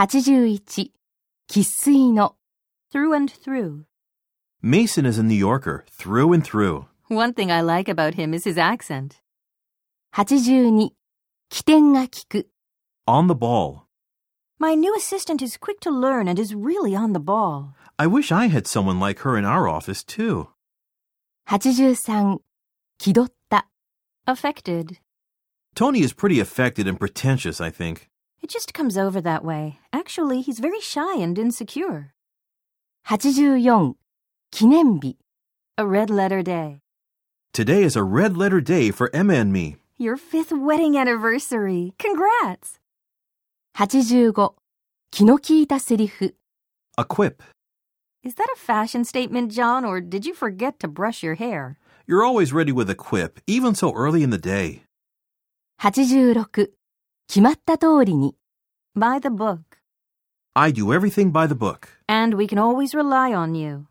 81. 生粋の through and through. Mason is a New Yorker through and through. One thing I like about him is his accent. 82. kiku On the ball. My new assistant is quick to learn and is really on the ball. I wish I had someone like her in our office, too. 83. 気取った Affected. Tony is pretty affected and pretentious, I think It just comes over that way. Actually, he's very shy and insecure. 84、記念日。 A red letter day. Today is a red letter day for Emma and me. Your fifth wedding anniversary. Congrats! 85、気の利いたセリフ。 A quip. Is that a fashion statement, John, or did you forget to brush your hair? You're always ready with a quip, even so early in the day. 86、決まった通りに。 by the book. I do everything by the book. And we can always rely on you.